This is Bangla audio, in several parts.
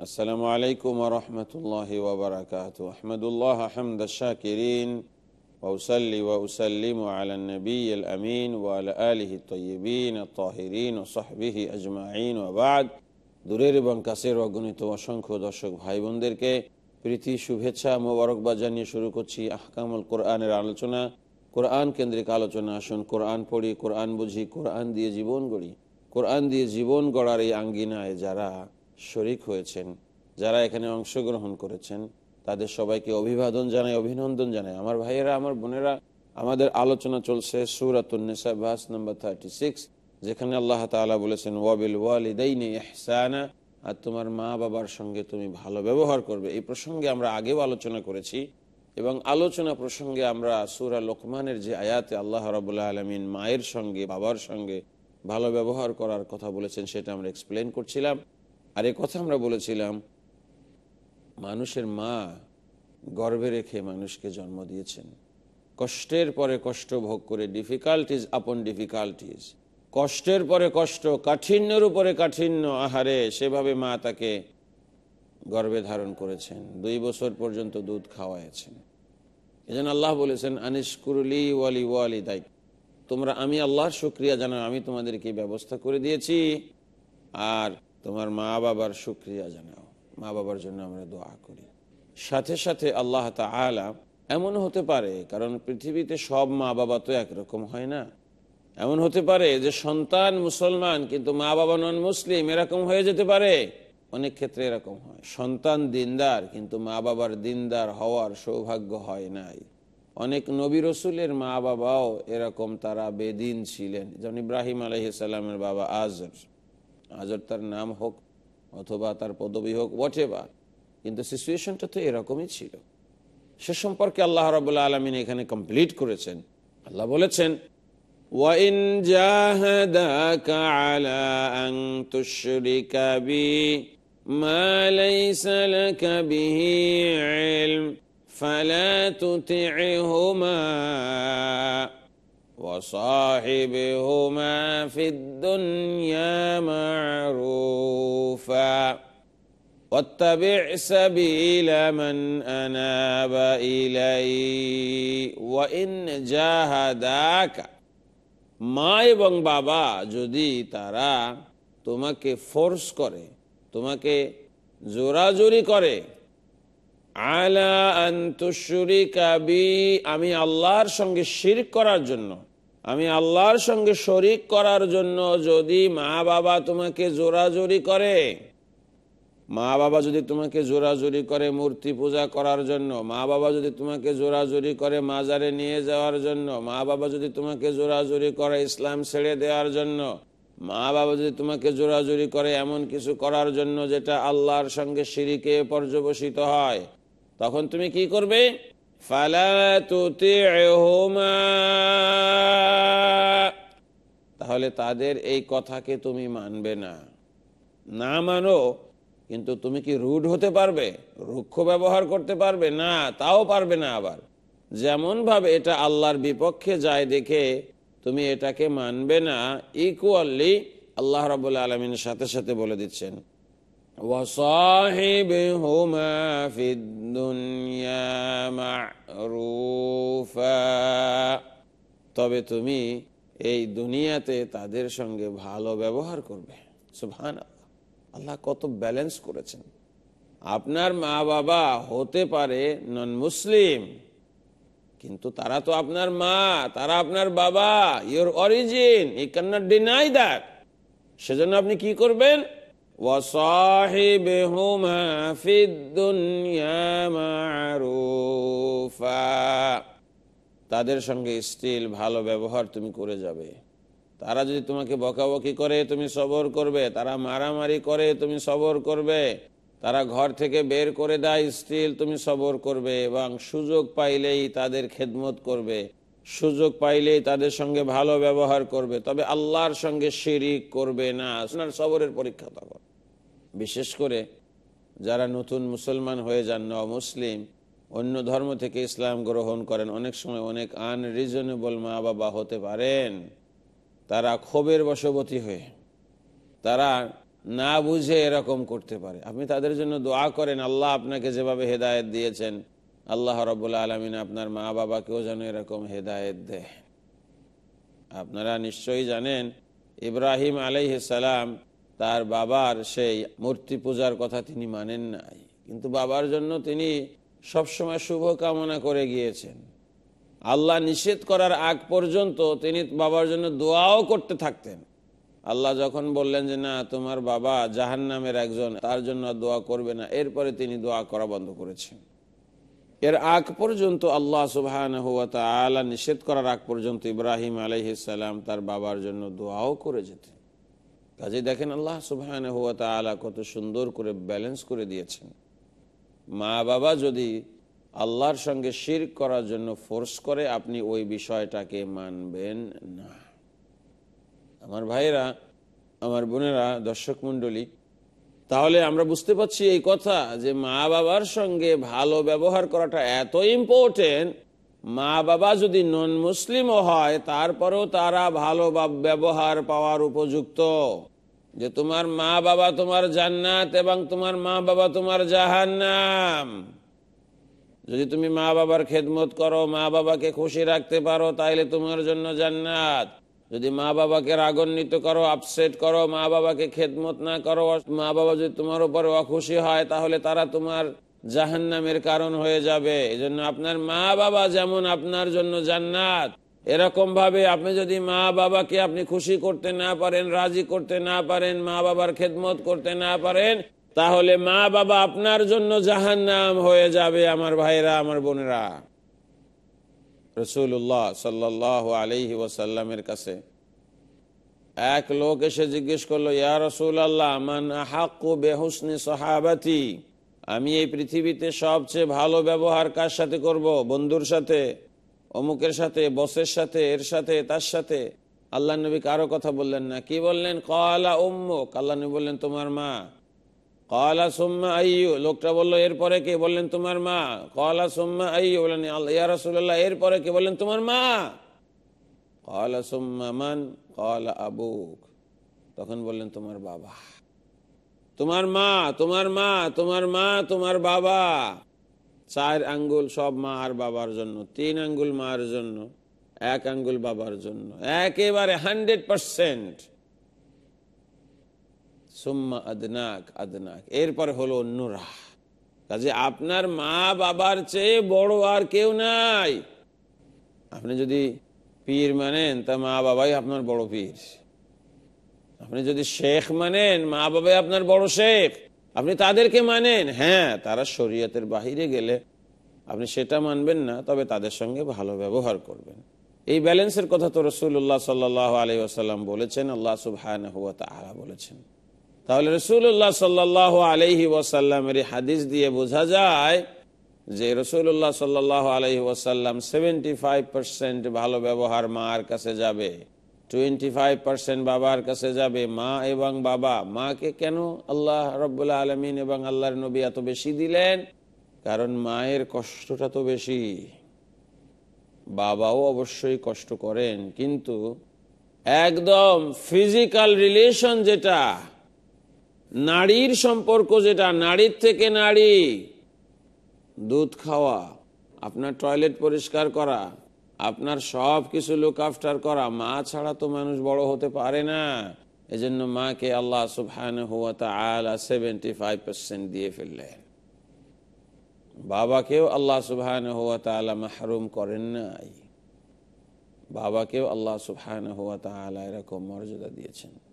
السلام عليكم ورحمة الله وبركاته أحمد الله حمد الشاكرين وأصلي وأسلم على النبي الأمين وعلى آله الطيبين الطاهرين وصحبه أجمعين وبعد দূরের এবং কাছের অগণিত অসংখ্য দর্শক ভাই বোনদেরকে প্রীতি শুভেচ্ছা মোবারকবাদ জানিয়ে শুরু করছি আহকামুল কোরআনের আলোচনা কোরআন কেন্দ্রিক আলোচনা আসুন কোরআন পড়ি কোরআন বুঝি কোরআন দিয়ে জীবন গড়ি কোরআন দিয়ে জীবন গড়ার এই আঙ্গিনায় যারা শরিক হয়েছেন, যারা এখানে অংশগ্রহণ করেছেন, তাদের সবাইকে অভিবাদন জানাই, অভিনন্দন জানাই। আমার ভাইয়েরা, আমার বোনেরা, আমাদের আলোচনা চলছে সুরাতুন্নেসা ভাস থার্টি সিক্স যেখানে আল্লাহ তালা বলেছেন, ওয়াবিল ওয়ালিদাইনি আর তোমার মা বাবার সঙ্গে তুমি ভালো ব্যবহার করবে। এই প্রসঙ্গে আমরা আগেও আলোচনা করেছি এবং আলোচনা প্রসঙ্গে আমরা সুরা লোকমানের যে আয়াতে আল্লাহ রাবুল্লাহ আলমিন মায়ের সঙ্গে, বাবার সঙ্গে ভালো ব্যবহার করার কথা বলেছেন, সেটা আমরা এক্সপ্লেন করছিলাম। আর এ কথা আমরা বলেছিলাম, মানুষের মা গর্বে রেখে মানুষকে জন্ম দিয়েছেন। কষ্টের পরে কষ্ট ভোগ করে ডিফিকাল্টিজ আপন ডিফিকাল্টিজ কষ্টের পরে কষ্ট, কাঠিন্যের উপরে কাঠিন্য আহারে সেভাবে মা তাকে গর্বে ধারণ করেছেন। দুই বছর পর্যন্ত দুধ খাওয়াইছেন এজন্য আল্লাহ বলেছেন আনিস কুরলি ওয়ালি ওয়ালি দাই তোমরা, আমি আল্লাহর শুক্রিয়া জানাও আমি তোমাদেরকে ব্যবস্থা করে দিয়েছি। আর তোমার মা বাবার শুক্রিয়া জানাও। মা বাবার জন্য আমরা দোয়া করি। সাথে সাথে আল্লাহ তালা এমন হতে পারে, কারণ পৃথিবীতে সব মা বাবা তো একরকম হয় না। এমন হতে পারে যে সন্তান মুসলমান কিন্তু মা বাবা নন মুসলিম, এরকম হয়ে যেতে পারে। অনেক ক্ষেত্রে এরকম হয়। সন্তান দিনদার কিন্তু মা বাবার দিনদার হওয়ার সৌভাগ্য হয় নাই। অনেক নবী রসুলের মা বাবাও এরকম তারা বেদিন ছিলেন। যেমন ইব্রাহিম আলহিসাল্লামের বাবা আজর। আজর তার নাম হোক অথবা তার পদবি হোক হোয়াট এভার কিন্তু সিচুয়েশনটা তো এরকমই ছিল সে সম্পর্কে আল্লাহ রবুল্লা আলমিন এখানে কমপ্লিট করেছেন আল্লাহ বলেছেন وَإِن جَاهَدَاكَ عَلَىٰ أَن تُشْرِكَ بِي مَا لَيْسَ لَكَ بِهِ عِلْمٌ فَلَا تُطِعْهُمَا وصاحبهما في الدنيا معروفا واتبع سبيل من أناب إلي وإن جاهداك মা এবং বাবা যদি তারা তোমাকে ফোর্স করে তোমাকে জোরাজোরি করে আলা আন্তঃসুরি কাবি আমি আল্লাহর সঙ্গে শির করার জন্য আমি আল্লাহর সঙ্গে শরিক করার জন্য যদি মা বাবা তোমাকে জোরাজোরি করে, মা বাবা যদি তোমাকে জোরাজোরি করে মূর্তি পূজা করার জন্য, মা বাবা যদি তোমাকে জোরাজোরি করে মাজারে নিয়ে যাওয়ার জন্য, মা বাবা যদি তোমাকে জোরাজোরি করে ইসলাম ছেড়ে দেওয়ার জন্য, মা বাবা যদি তোমাকে জোরাজোরি করে এমন কিছু করার জন্য যেটা আল্লাহর সঙ্গে সিঁড়িকে পর্যবসিত হয়, তখন তুমি কি করবে? তাহলে তাদের এই কথাকে তুমি মানবে না। না মানো, কিন্তু তুমি কি রুড হতে পারবে, রুক্ষ ব্যবহার করতে পারবে? না, তাও পারবে না আবার। যেমন ভাবে এটা আল্লাহর বিপক্ষে যায় দেখে, তুমি এটাকে মানবে না ইকুয়ালি আল্লাহ রাবুল্লাহ আলমিনের সাথে সাথে বলে দিচ্ছেন। وصاحبهما في الدنيا معروفا তবে তুমি এই দুনিয়াতে তাদের সঙ্গে ভালো ব্যবহার করবে সুবহান আল্লাহ কত ব্যালেন্স করেছেন আপনার মা বাবা হতে পারে নন মুসলিম কিন্তু তারা তো আপনার মা তারা আপনার বাবা your origin I can not deny that সেজন্য আপনি কি করবেন وصاحبهما في الدنيا معروفا তাদের সঙ্গে স্টিল ভালো ব্যবহার তুমি করে যাবে তারা যদি তোমাকে বকাবকি করে তুমি সবর করবে তারা মারামারি করে তুমি সবর করবে তারা ঘর থেকে বের করে দেয় স্টিল তুমি সবর করবে এবং সুযোগ পাইলেই তাদের খেদমত করবে সুযোগ পাইলেই তাদের সঙ্গে ভালো ব্যবহার করবে। তবে আল্লাহর সঙ্গে শিরিক করবে না। সবরের পরীক্ষা তখন। বিশেষ করে যারা নতুন মুসলমান হয়ে যান ন মুসলিম অন্য ধর্ম থেকে ইসলাম গ্রহণ করেন, অনেক সময় অনেক আনরিজনেবল মা বাবা হতে পারেন। তারা ক্ষোভের বশবতী হয়ে তারা না বুঝে এরকম করতে পারে। আপনি তাদের জন্য দোয়া করেন, আল্লাহ আপনাকে যেভাবে হেদায়েত দিয়েছেন আল্লাহ রবুল্লা আলমিন আপনার মা বাবাকেও যেন এরকম হেদায়েত দেয়। আপনারা নিশ্চয়ই জানেন, ইব্রাহিম আলাইসালাম তার বাবার সেই মূর্তি পূজার কথা তিনি মানেন নাই। কিন্তু বাবার জন্য তিনি সবসময় শুভ কামনা করে গিয়েছেন। আল্লাহ নিষেধ করার আগ পর্যন্ত তিনি বাবার জন্য দোয়াও করতে থাকতেন। আল্লাহ যখন বললেন যে, না, তোমার বাবা জাহান নামের একজন, তার জন্য দোয়া করবে না, এরপরে তিনি দোয়া করা বন্ধ করেছেন। এর আগ পর্যন্ত আল্লাহ সুবাহ নিষেধ করার আগ পর্যন্ত ইব্রাহিম আলহিসাল্লাম তার বাবার জন্য দোয়াও করে যেতেন। কাজে দেখেন আল্লাহ সুবাহ কত সুন্দর করে ব্যালেন্স করে দিয়েছেন। মা বাবা যদি আল্লাহর সঙ্গে শির করার জন্য ফোর্স করে, আপনি ওই বিষয়টাকে মানবেন না। আমার ভাইরা আমার বোনেরা, দর্শক মন্ডলী তাহলে আমরা বুঝতে পারছি এই কথা যে মা বাবার সঙ্গে ভালো ব্যবহার করাটা এত ইম্পর্টেন্ট মা বাবা যদি নন মুসলিমও হয়, তারপরেও তারা ভালো ব্যবহার পাওয়ার উপযুক্ত। যে তোমার মা বাবা তোমার জান্নাত এবং তোমার মা বাবা তোমার জাহান্নাম। যদি তুমি মা বাবার খেদমত করো, মা বাবাকে খুশি রাখতে পারো, তাইলে তোমার জন্য জান্নাত। যদি মা বাবাকে রাগান্বিত করো আপসেট করো, মা বাবাকে খেদমত না করো, মা বাবা যদি তোমার উপরে অখুশি হয়, তাহলে তারা তোমার জাহান্নামের কারণ হয়ে যাবে। এই জন্য আপনার মা বাবা যেমন আপনার জন্য জান্নাত এরকম ভাবে আপনি যদি মা বাবাকে আপনি খুশি করতে না পারেন, রাজি করতে না পারেন, মা বাবার খেদমত করতে না পারেন, তাহলে মা বাবা আপনার জন্য জাহান্নাম হয়ে যাবে, আমার ভাইরা আমার বোনেরা। রসুল্লাহ সাল্লাহ আলহি ওয়াসাল্লামের কাছে। এক লোক এসে জিজ্ঞেস করল, ইয়া রসুল আল্লাহ মান হাক্কু বেহুসনি সহাবাতি? আমি এই পৃথিবীতে সবচেয়ে ভালো ব্যবহার কার সাথে করব? বন্ধুর সাথে, অমুকের সাথে, বসের সাথে, এর সাথে, তার সাথে। আল্লাহ নবী কারও কথা বললেন না। কি বললেন? কলা উম্মুক। আল্লাহ নবী বললেন, তোমার মা। কলা সুম্মা আইয়ু লোকটা বলল এরপরে কে বললেন তোমার মা কলা সুম্মা আইয়ু বললেন ইয়া রাসূলুল্লাহ এরপরে কে বললেন তোমার মা কলা সুম্মা মান কলা আবুক তখন বললেন তোমার বাবা তোমার মা তোমার মা তোমার মা তোমার বাবা চার আঙ্গুল সব মা আর বাবার জন্য, তিন আঙ্গুল মার জন্য, এক আঙ্গুল বাবার জন্য, একেবারে হান্ড্রেড পার্সেন্ট সুম্মা আদনাক আদনাক। এরপর হলো অন্যরা কাজে আপনার মা বাবার চেয়ে বড় আর কেউ নাই। আপনি যদি পীর মানেন, তা মা বাবাই আপনার বড় পীর। আপনি যদি শেখ মানেন, মা বাবাই আপনার বড় শেখ। আপনি তাদেরকে মানেন। হ্যাঁ তারা শরীয়তের বাহিরে গেলে আপনি সেটা মানবেন না, তবে তাদের সঙ্গে ভালো ব্যবহার করবেন। এই ব্যালেন্সের কথা তো রসুল্লাহ সাল্লাহ আলী আসাল্লাম বলেছেন, আল্লাহ সুবহান বলেছেন। তাহলে রসুল্লাহ সাল্লাহ আলহি ওয়াসাল্লামের হাদিস দিয়ে বোঝা যায় যে রসুল্লাহ সাল্লাহ আলহি ওয়াসাল্লাম সেভেন্টি ফাইভ পার্সেন্ট ভালো ব্যবহার মার কাছে যাবে টোয়েন্টি ফাইভ পার্সেন্ট বাবার কাছে যাবে, মা এবং বাবা। মাকে কেন আল্লাহ রব্বুল্লাহ আলমিন এবং আল্লাহর নবী এত বেশি দিলেন? কারণ মায়ের কষ্টটা তো বেশি। বাবাও অবশ্যই কষ্ট করেন, কিন্তু একদম ফিজিক্যাল রিলেশন যেটা নারীর সম্পর্ক যেটা, নারীর থেকে নারী। দুধ খাওয়া, আপনার টয়লেট পরিষ্কার করা, আপনার সব কিছু লুক আফটার করা, মা ছাড়া তো মানুষ বড় হতে পারে না। এজন্য মাকে আল্লাহ সুবহান হুয়া সেভেন্টি ফাইভ পার্সেন্ট দিয়ে ফেললেন। বাবাকেও আল্লাহ সুবহান হুয়া তালা মাহরুম করেন নাই। বাবাকেও আল্লাহ সুবহান হুয়া তালা এরকম মর্যাদা দিয়েছেন।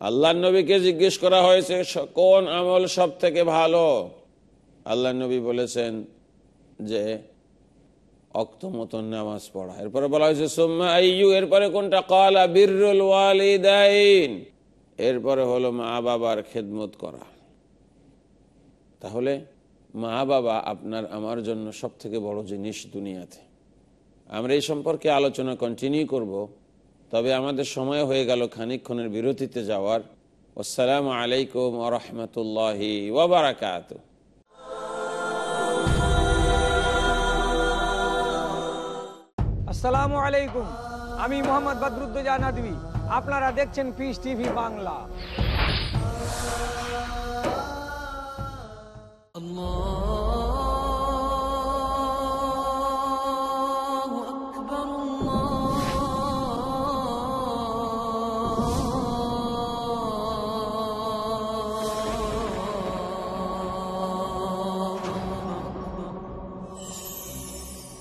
আল্লাহ নবীকে জিজ্ঞেস করা হয়েছে কোন আমল সব থেকে ভালো? আল্লাহ নবী বলেছেন যে, অক্ত মতন নামাজ পড়া। এরপরে বলা হয়েছে, সোম্মা আইয়ু এরপরে কোনটা? কালা বীরুল ওয়ালিদাইন এরপরে হলো মা বাবার খেদমত করা। তাহলে মা বাবা আপনার, আমার জন্য সব থেকে বড় জিনিস দুনিয়াতে। আমরা এই সম্পর্কে আলোচনা কন্টিনিউ করব। তবে আমাদের সময় হয়ে গেল খানিকক্ষণের বিরতিতে যাওয়ার। আসসালামু আলাইকুম রহমতুল্লাহি ওবরাকাত আসসালামু আলাইকুম আমি মোহাম্মদ বদরুদ্দোজা নদী আপনারা দেখছেন পিস টিভি বাংলা।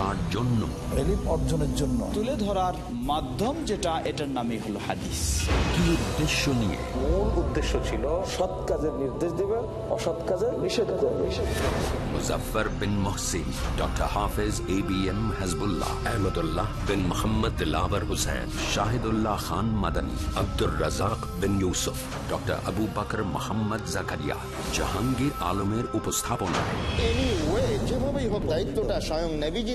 কার জন্য? অর্জনের জন্য। তুলে ধরার মাধ্যম যেটা এটার নামই হলো হাদিস। কি উদ্দেশ্য নিয়ে? মূল উদ্দেশ্য ছিল সৎ কাজের নির্দেশ দিবে অসৎ কাজের নিষেধ করবে Muzaffar bin Mohsin doctor Hafez A B M Hizbullah Ahmadullah bin Mohammad Dilawar Hussain Shahidullah Khan Madani Abdur Razzak bin Yusuf doctor Abu Bakr Mohammad Zakaria Jahangir আলমের উপস্থাপনায়। যেভাবেই হোক দায়িত্বটা স্বয়ং নেভিজি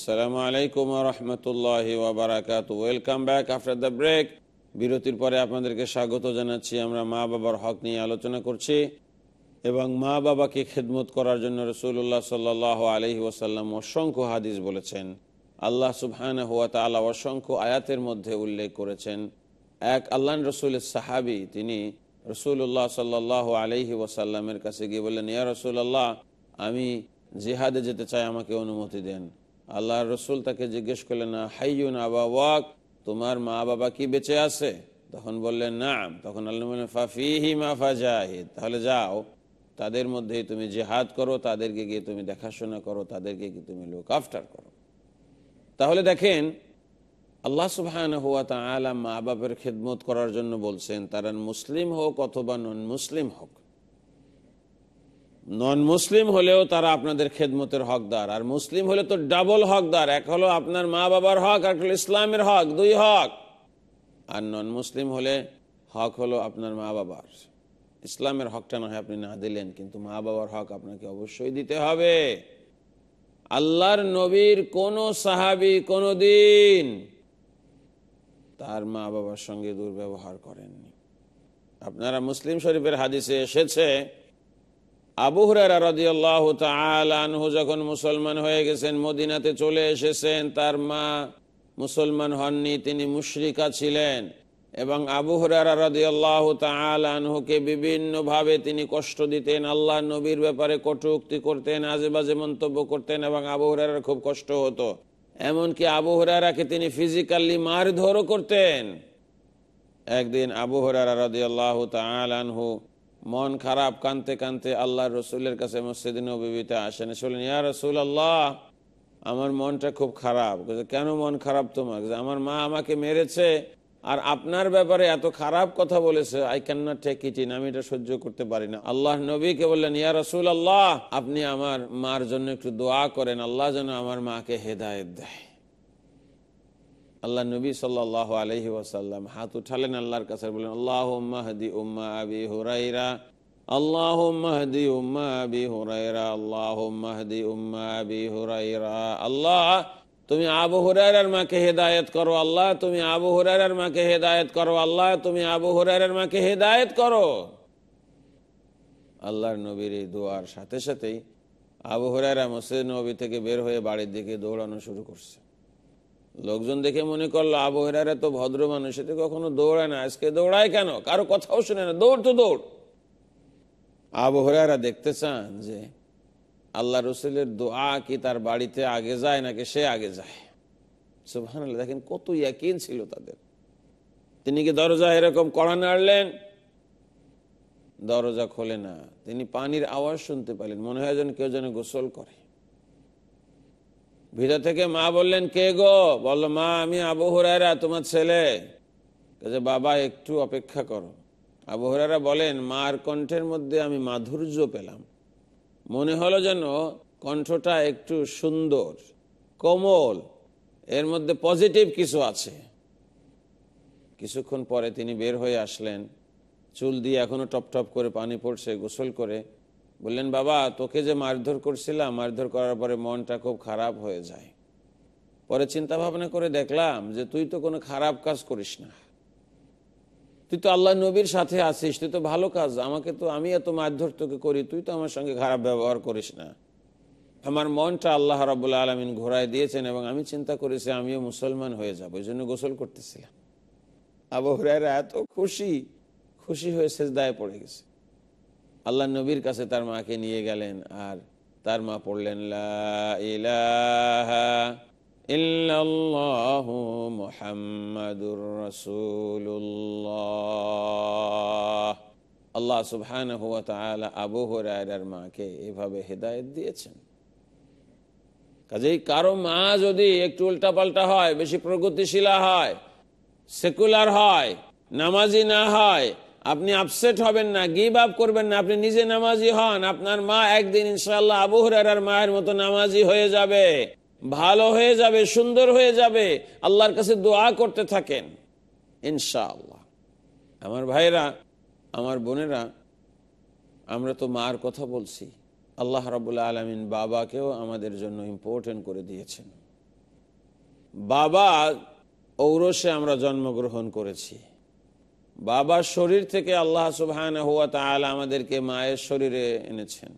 আসসালামু আলাইকুম রহমতুল্লাহ ওবরাকাত welcome back after the break বিরতির পরে আপনাদেরকে স্বাগত জানাচ্ছি। আমরা মা বাবার হক নিয়ে আলোচনা করছি এবং মা বাবাকে খেদমত করার জন্য রসুল্লাহ সাল্লাহ আলহি ওসাল্লাম অসংখ্য হাদিস বলেছেন। আল্লাহ সুবহান হুয়া তালা অসংখ্য আয়াতের মধ্যে উল্লেখ করেছেন। এক আল্লাহ রসুলের সাহাবি, তিনি রসুল্লাহ সাল্লাহ আলহি ওসাল্লামের কাছে গিয়ে বললেন, ইয়া রসুল্লাহ আমি জিহাদে যেতে চাই, আমাকে অনুমতি দেন। আল্লাহ রসুল তাকে জিজ্ঞেস করলেন, হাইয়ুন আবা ওয়াক তোমার মা বাবা কি বেঁচে আছে? তখন বললেন না তখন আল্লাহ ফাফিহি মা ফাজাহিদ। তাহলে যাও, তাদের মধ্যেই তুমি জেহাদ করো, তাদেরকে গিয়ে তুমি দেখাশোনা করো, তাদেরকে গিয়ে তুমি লোক আফটার করো। তাহলে দেখেন, আল্লাহ সুবহান হুয়া তালা মা বাপের খেদমত করার জন্য বলছেন, তারা মুসলিম হোক অথবা নন মুসলিম হোক নন মুসলিম হলেও তারা আপনাদের খেদমতের হকদার, আর মুসলিম হলে তো ডাবল হকদার, এক হলো আপনার মা বাবার হক, আর ইসলামের হক, দুই হক। আর নন মুসলিম হলে হক হলো আপনার মা বাবার ইসলামের হকটা না হয় আপনি না দিলেন, কিন্তু মা বাবার হক আপনাকে অবশ্যই দিতে হবে। আল্লাহর নবীর কোন সাহাবি কোন দিন তার মা বাবার সঙ্গে দুর্ব্যবহার করেননি। আপনারা মুসলিম শরীফের হাদিসে এসেছে আবু হুরারা রাদিয়াল্লাহু তাআলা আনহু যখন মুসলমান হয়ে গেছেন, মদিনাতে চলে এসেছেন, তার মা মুসলমান হননি, তিনি মুশরিকা ছিলেন এবং আবু হরারকে বিভিন্ন ভাবে তিনি কষ্ট দিতেন, আল্লাহ নবীর ব্যাপারে কটুক্তি করতেন আজে বাজে মন্তব্য করতেন এবং আবু হরার খুব কষ্ট হতো। এমনকি আবু হরারাকে তিনি ফিজিক্যালি মারধরও করতেন। একদিন আবু হরারা আল্লাহ তালহু মন খারাপ, কানতে কানতে আল্লাহ রসুলের কাছে মসজিদ নবীতে আসেন শুনলেন ইয়া রসুল আল্লাহ আমার মনটা খুব খারাপ। কেন মন খারাপ তোমার? আমার মা আমাকে মেরেছে আর আপনার ব্যাপারে এত খারাপ কথা বলেছে I can not take it in আমি এটা সহ্য করতে পারি না। আল্লাহ নবীকে বললেন, ইয়া রসুল আল্লাহ আপনি আমার মার জন্য একটু দোয়া করেন, আল্লাহ যেন আমার মাকে হেদায়ত দেয়। আল্লাহ নবী সাল্লাহ আলহি ওয়াসাল্লাম হাত উঠালেন আল্লাহর কাছে বলেন আল্লাহ মাহদি উম্মা আবি হুরাইরা আল্লাহ মাহদি উম্মা আবি হুরাইরা আল্লাহ মাহদি উম্মা আবি হুরাইরা আল্লাহ, তুমি আবু হুরাইরার মাকে হেদায়ত করো, আল্লাহ, তুমি আবু হুরাইরার মাকে হেদায়ত করো, আল্লাহ, তুমি আবু হুরাইরার মাকে হেদায়ত করো। আল্লাহর নবীর এই দোয়ার সাথে সাথেই আবু হুরাইরা মসজিদ নবী থেকে বের হয়ে বাড়ির দিকে দৌড়ানো শুরু করছে। লোকজন দেখে মনে করল আবু হেরারা তো ভদ্র মানুষ এতে কখনো দৌড়ায় না। আজকে দৌড়ায় কেন? কারও কথাও শুনে না। দৌড় তো দৌড়। আবু হেরারা দেখতে চান যে আল্লাহ রসুলের দোয়া কি তার বাড়িতে আগে যায় নাকি সে আগে যায়? সুহান দেখেন কত ইয়াকিন ছিল তাদের। তিনি কি দরজা এরকম কড়া নাড়লেন? দরজা খোলে না। তিনি পানির আওয়াজ শুনতে পেলেন। মনে হয় যেন কেউ যেন গোসল করে। ভিতর থেকে মা বললেন, কে গো? বলল, মা, আমি আবু হরাইরা তোমার ছেলে। বাবা, একটু অপেক্ষা করো। আবু হরাইরা বলেন, মার কণ্ঠের মধ্যে আমি মাধুর্য পেলাম। মনে হলো যেন কণ্ঠটা একটু সুন্দর, কোমল, এর মধ্যে পজিটিভ কিছু আছে। কিছুক্ষণ পরে তিনি বের হয়ে আসলেন। চুল দিয়ে এখনও টপ টপ করে পানি পড়ছে, গোসল করে বললেন, বাবা, তোকে যে মারধর করছিলাম, মারধর করার পরে মনটা খুব খারাপ হয়ে যায়। পরে চিন্তা ভাবনা করে দেখলাম যে তুই তো কোনো খারাপ কাজ করিস না। তুই তো আল্লাহ নবীর সাথে আছিস, তুই তো ভালো কাজ, আমাকে তো আমি এত মারধর তোকে করি, তুই তো আমার সঙ্গে খারাপ ব্যবহার করিস না। আমার মনটা আল্লাহ রাবুল্লা আলমিন ঘোরায় দিয়েছেন এবং আমি চিন্তা করেছি আমিও মুসলমান হয়ে যাব এই জন্য গোসল করতেছিলাম। আবহরাইরা এত খুশি খুশি হয়ে শেষ দায় পড়ে গেছে। আল্লাহ নবীর কাছে তার মাকে নিয়ে গেলেন আর তার মা পড়লেন আল্লাহ সুবহান আবু হরার মাকে এভাবে হেদায়ত দিয়েছেন। কাজেই কারও মা যদি একটু উল্টাপাল্টা হয়, বেশি প্রগতিশীলা হয়, সেকুলার হয়, নামাজি না হয় আপনি আপসেট হবেন না গিভ আপ করবেন না, আপনি নিজে নামাজি হন। আপনার মা একদিন ইনশাল্লাহ আবু হরার মায়ের মতো নামাজি হয়ে যাবে, ভালো হয়ে যাবে, সুন্দর হয়ে যাবে, আল্লাহর কাছে দোয়া করতে থাকেন, ইনশাআল্লাহ। আমার ভাইরা, আমার বোনেরা, আমরা তো মার কথা বলছি, আল্লাহ রাবুল্লাহ আলমিন বাবাকেও আমাদের জন্য ইম্পর্টেন্ট করে দিয়েছেন। বাবা ঔরসে আমরা জন্মগ্রহণ করেছি। বাবার শরীর থেকে আল্লাহ সুবহান হুয়া তাআলা আমাদেরকে মায়ের শরীরে এনেছেন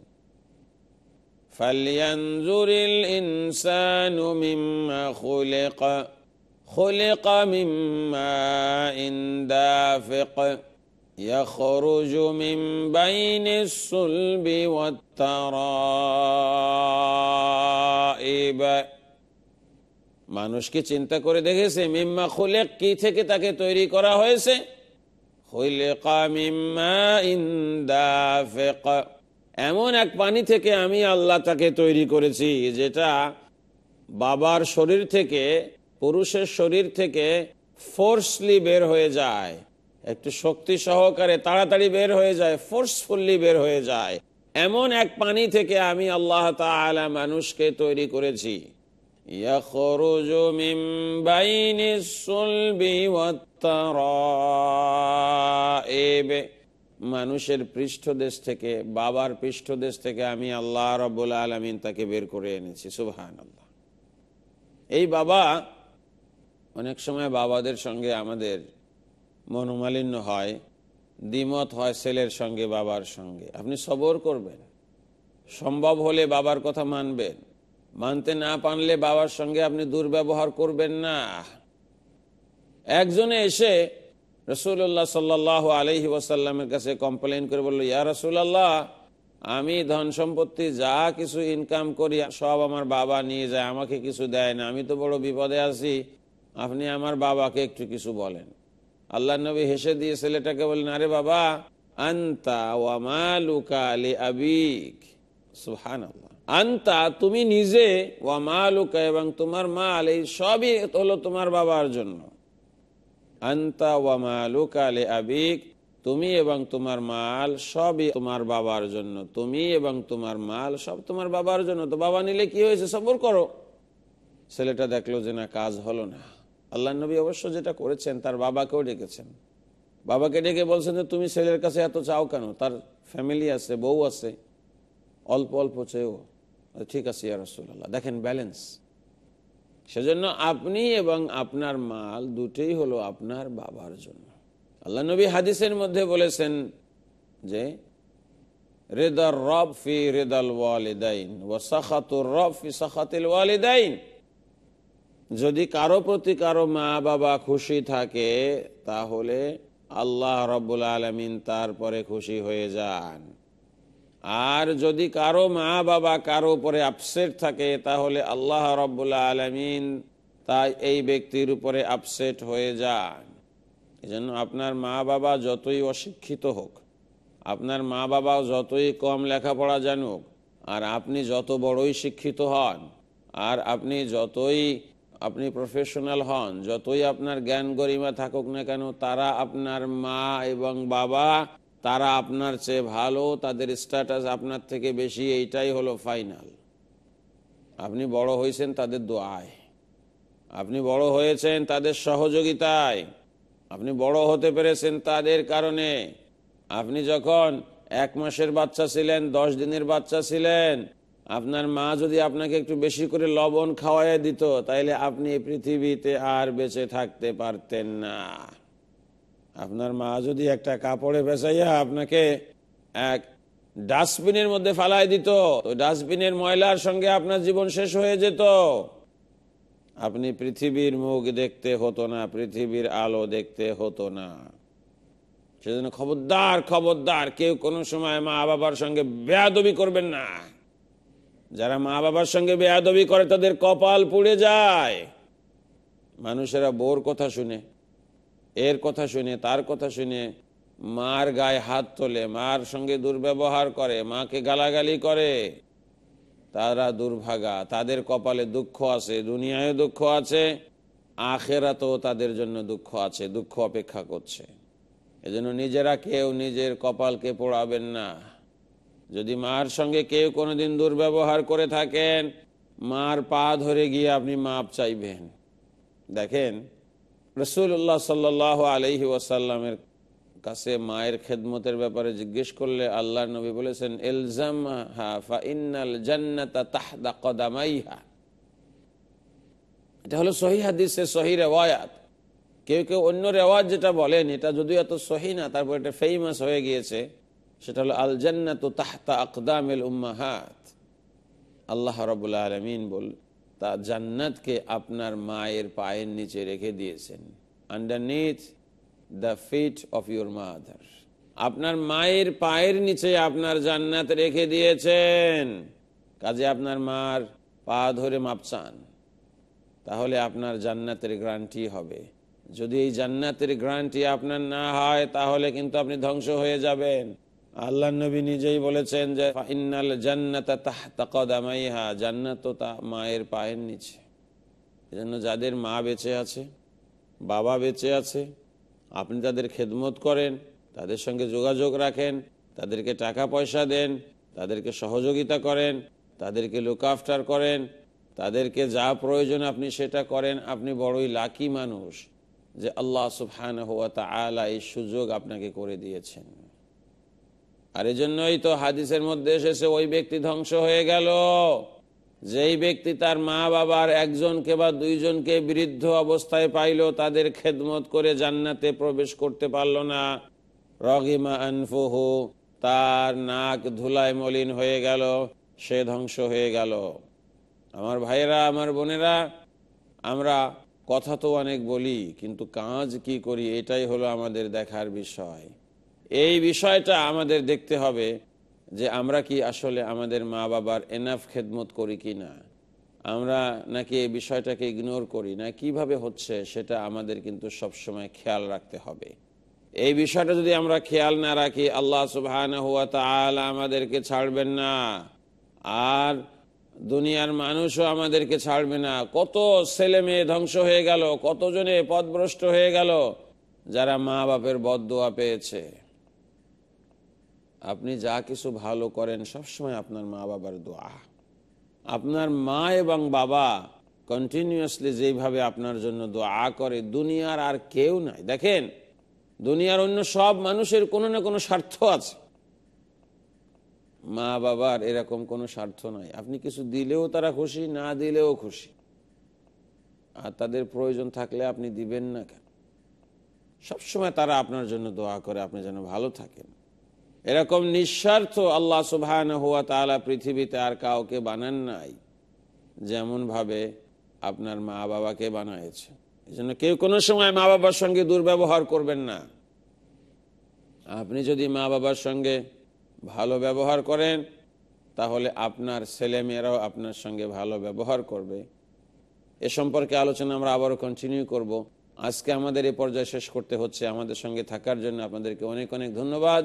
فلينظر الإنسان مما خلق خلق من ماء دافق يخرج من بين الصلب والترائب মানুষকে চিন্তা করে দেখেছে মিম্মা খুলেক কি থেকে তাকে তৈরি করা হয়েছে এমন এক পানি থেকে আমি আল্লাহ তাকে তৈরি করেছি, যেটা বাবার শরীর থেকে, পুরুষের শরীর থেকে ফোর্সলি বের হয়ে যায়। একটু শক্তি সহকারে তাড়াতাড়ি বের হয়ে যায় ফোর্সফুল্লি বের হয়ে যায়। এমন এক পানি থেকে আমি আল্লাহ তালা মানুষকে তৈরি করেছি। يخرج من بين الصلب والترائب মানুষের পৃষ্ঠদেশ থেকে বাবার পৃষ্ঠদেশ থেকে আমি আল্লাহ রব্বুল আলমিন তাকে বের করে এনেছি সুবহান আল্লাহ এই বাবা অনেক সময় বাবাদের সঙ্গে আমাদের মনোমালিন্য হয় দ্বিমত হয় ছেলের সঙ্গে বাবার সঙ্গে আপনি সবর করবেন সম্ভব হলে বাবার কথা মানবেন মানতে না পারলে বাবার সঙ্গে আপনি দুর্ব্যবহার করবেন না। একজনে এসে রসুল্লাহ সাল্লাহ আলহি ওয়াসাল্লামের কাছে কমপ্লেন করে বলল, ইয়া রসুল্লাহ আমি ধন সম্পত্তি যা কিছু ইনকাম করি, সব আমার বাবা নিয়ে যায়, আমাকে কিছু দেয় না, আমি তো বড় বিপদে আছি, আপনি আমার বাবাকে একটু কিছু বলেন। আল্লাহ নবী হেসে দিয়ে ছেলেটাকে বললেন, আরে বাবা, আন্তা ওয়ামালুকা আলী আবিক। সুহান আন্তা, তুমি নিজে ওয়ামালুকা এবং তোমার মাল, এই সবই হলো তোমার বাবার জন্য। আন্তা ওয়ামালুকা আলী আবিক, তুমি এবং তোমার মাল সবই তোমার বাবার জন্য। তুমি এবং তোমার মাল সব তোমার বাবার জন্য। তো বাবা নিলে কি হয়েছে? সবর করো। ছেলেটা দেখল যে না, কাজ হলো না। আল্লাহ নবী অবশ্য যেটা করেছেন, তার বাবাকেও ডেকেছেন। বাবাকে ডেকে বলছেন যে, তুমি ছেলের কাছে এত চাও কেন? তার ফ্যামিলি আছে, বউ আছে। অল্প অল্প চেয়েও। ঠিক আছে ইয়া রসুল্লাহ দেখেন ব্যালেন্স সেজন্য আপনি এবং আপনার মাল দুটোই হলো আপনার বাবার জন্য। আল্লাহ নবী হাদিসের মধ্যে বলেছেন যে রেদার রব ফি রেদাল ওয়ালিদাইন ও সাখাতুর রব ফি সাখাতিল ওয়ালিদাইন। যদি কারও প্রতি কারও মা বাবা খুশি থাকে, তাহলে আল্লাহ রব্বুল আলমিন তারপরে খুশি হয়ে যান। আর যদি কারও মা বাবা কারও উপরে আপসেট থাকে, তাহলে আল্লাহ রব্বুল আলমিন তাই এই ব্যক্তির উপরে আপসেট হয়ে যান। এজন্য আপনার মা বাবা যতই অশিক্ষিত হোক, আপনার মা বাবা যতই কম লেখাপড়া জানুক, আর আপনি যত বড়ই শিক্ষিত হন, আর আপনি যতই আপনি প্রফেশনাল হন, যতই আপনার জ্ঞান গরিমা থাকুক না কেন, তারা আপনার মা এবং বাবা তারা আপনার চেয়ে ভালো, তাদের স্ট্যাটাস আপনার থেকে বেশি, এইটাই হলো ফাইনাল আপনি বড় হয়েছেন তাদের দোয়ায়। আপনি বড় হয়েছেন তাদের সহযোগিতায়। আপনি বড় হতে পেরেছেন তাদের কারণে। আপনি যখন এক মাসের বাচ্চা ছিলেন, দশ দিনের বাচ্চা ছিলেন, আপনার মা যদি আপনাকে একটু বেশি করে লবণ খাওয়াই দিত, তাইলে আপনি পৃথিবীতে আর বেঁচে থাকতে পারতেন না। আপনার মা যদি একটা কাপড়ে বেচাইয়া আপনাকে এক ডাস্টবিনের মধ্যে ফালাই দিত ওই ডাস্টবিনের ময়লার সঙ্গে আপনার জীবন শেষ হয়ে যেত। আপনি পৃথিবীর মুখ দেখতে হতো না, পৃথিবীর আলো দেখতে হতো না। সেজন্য খবরদার খবরদার, কেউ কোনো সময় মা বাবার সঙ্গে বেয়াদবি করবেন না। যারা মা বাবার সঙ্গে বেয়াদবি করে, তাদের কপাল পুড়ে যায়। মানুষেরা বোর কথা শুনে। এর কথা শুনে, তার কথা শুনে মার গায়ে হাত তোলে, মার সঙ্গে দুর্ব্যবহার করে, মাকে গালাগালি করে। তারা দুর্ভাগা, তাদের কপালে দুঃখ আছে দুনিয়ায় দুঃখ আছে, আখেরাতেও তাদের জন্য দুঃখ আছে, দুঃখ অপেক্ষা করছে। এজন্য নিজেরা কেউ নিজের কপালকে পোড়াবেন না। যদি মার সঙ্গে কেউ কোনোদিন দুর্ব্যবহার করে থাকেন, মার পা ধরে গিয়ে আপনি মাপ চাইবেন। দেখেন রসুল্লাহ সাল্লাহ আলহি ওয়াসাল্লামের কাছে মায়ের খেদমতের ব্যাপারে জিজ্ঞেস করলে আল্লাহ নবী বলেছেন এলজাম এটা হলো সহি হাদিসের সহি রেওয়ায়াত। কেউ কেউ অন্য রেওয়াজ যেটা বলেন, এটা যদিও এত সহি না, তারপর এটা ফেমাস হয়ে গিয়েছে, সেটা হলো আল জান্নাত তাহতা আকদামেল উম্মাহাত। আল্লাহ রবুল্লা আলমিন বল তা জান্নাতকে আপনার মায়ের পায়ের নিচে রেখে দিয়েছেন। Underneath the feet of your mother আপনার মায়ের পায়ের নিচে আপনার জান্নাত রেখে দিয়েছেন। কাজে আপনার মার পা ধরে মাপচান তাহলে আপনার জান্নাতের গ্রান্টি হবে। যদি এই জান্নাতের গ্রান্টি আপনার না হয়, তাহলে কিন্তু আপনি ধ্বংস হয়ে যাবেন। আল্লাহ নবী নিজেই বলেছেন যে ইন্নাল জান্নাতা তাহতাকাদামাইহা জান্নাত তা মায়ের পায়ের নিচে। এজন্য যাদের মা বেঁচে আছে, বাবা বেঁচে আছে, আপনি তাদের খেদমত করেন, তাদের সঙ্গে যোগাযোগ রাখেন, তাদেরকে টাকা পয়সা দেন, তাদেরকে সহযোগিতা করেন, তাদেরকে লুক আফটার করেন, তাদেরকে যা প্রয়োজন আপনি সেটা করেন, আপনি বড়ই লাকি মানুষ যে আল্লাহ সুফহান হুয়া তালা এই সুযোগ আপনাকে করে দিয়েছেন। আর এই জন্যই তো হাদিসের মধ্যে এসেছে, ওই ব্যক্তি ধ্বংস হয়ে গেল। যেই ব্যক্তি তার মা বাবার একজনকে বা দুইজনকে বৃদ্ধ অবস্থায় পাইল, তাদের খেদমত করে জান্নাতে প্রবেশ করতে পারল না। রগিমা আনফুহু, তার নাক ধুলায় মলিন হয়ে গেল, সে ধ্বংস হয়ে গেল। আমার ভাইয়েরা, আমার বোনেরা, আমরা কথা তো অনেক বলি, কিন্তু কাজ কি করি, এটাই হলো আমাদের দেখার বিষয়। এই বিষয়টা আমাদের দেখতে হবে যে আমরা কি আসলে আমাদের মা বাবার এনাফ খেদমত করি কি না? আমরা নাকি এই বিষয়টাকে ইগনোর করি না? কীভাবে হচ্ছে সেটা আমাদের কিন্তু সবসময় খেয়াল রাখতে হবে। এই বিষয়টা যদি আমরা খেয়াল না রাখি, আল্লাহ সুবহান হুয়া তাআলা আমাদেরকে ছাড়বেন না। আর দুনিয়ার মানুষও আমাদেরকে ছাড়বে না। কত ছেলে মেয়ে ধ্বংস হয়ে গেল, কতজনে পথভ্রষ্ট হয়ে গেল, যারা মা বাপের বদোয়া পেয়েছে। আপনি যা কিছু ভালো করেন, সবসময় আপনার মা বাবার দোয়া। আপনার মা এবং বাবা কন্টিনিউয়াসলি যেভাবে আপনার জন্য দোয়া করে, দুনিয়ার আর কেউ নাই। দেখেন, দুনিয়ার অন্য সব মানুষের কোনো না কোনো স্বার্থ আছে। মা বাবার এরকম কোনো স্বার্থ নাই। আপনি কিছু দিলেও তারা খুশি, না দিলেও খুশি। আর তাদের প্রয়োজন থাকলে আপনি দিবেন না কেন? সবসময় তারা আপনার জন্য দোয়া করে, আপনি যেন ভালো থাকেন। এরকম নিঃস্বার্থ আল্লাহ সুবহান হুয়া তালা পৃথিবীতে আর কাউকে বানান নাই যেমন ভাবে আপনার মা বাবাকে বানাইছে এই জন্য কেউ কোনো সময় মা বাবার সঙ্গে দুর্ব্যবহার করবেন না। আপনি যদি মা বাবার সঙ্গে ভালো ব্যবহার করেন, তাহলে আপনার ছেলেমেয়েরাও আপনার সঙ্গে ভালো ব্যবহার করবে। এ সম্পর্কে আলোচনা আমরা আবারও কন্টিনিউ করব। আজকে আমাদের এই পর্যায়ে শেষ করতে হচ্ছে। আমাদের সঙ্গে থাকার জন্য আপনাদেরকে অনেক অনেক ধন্যবাদ।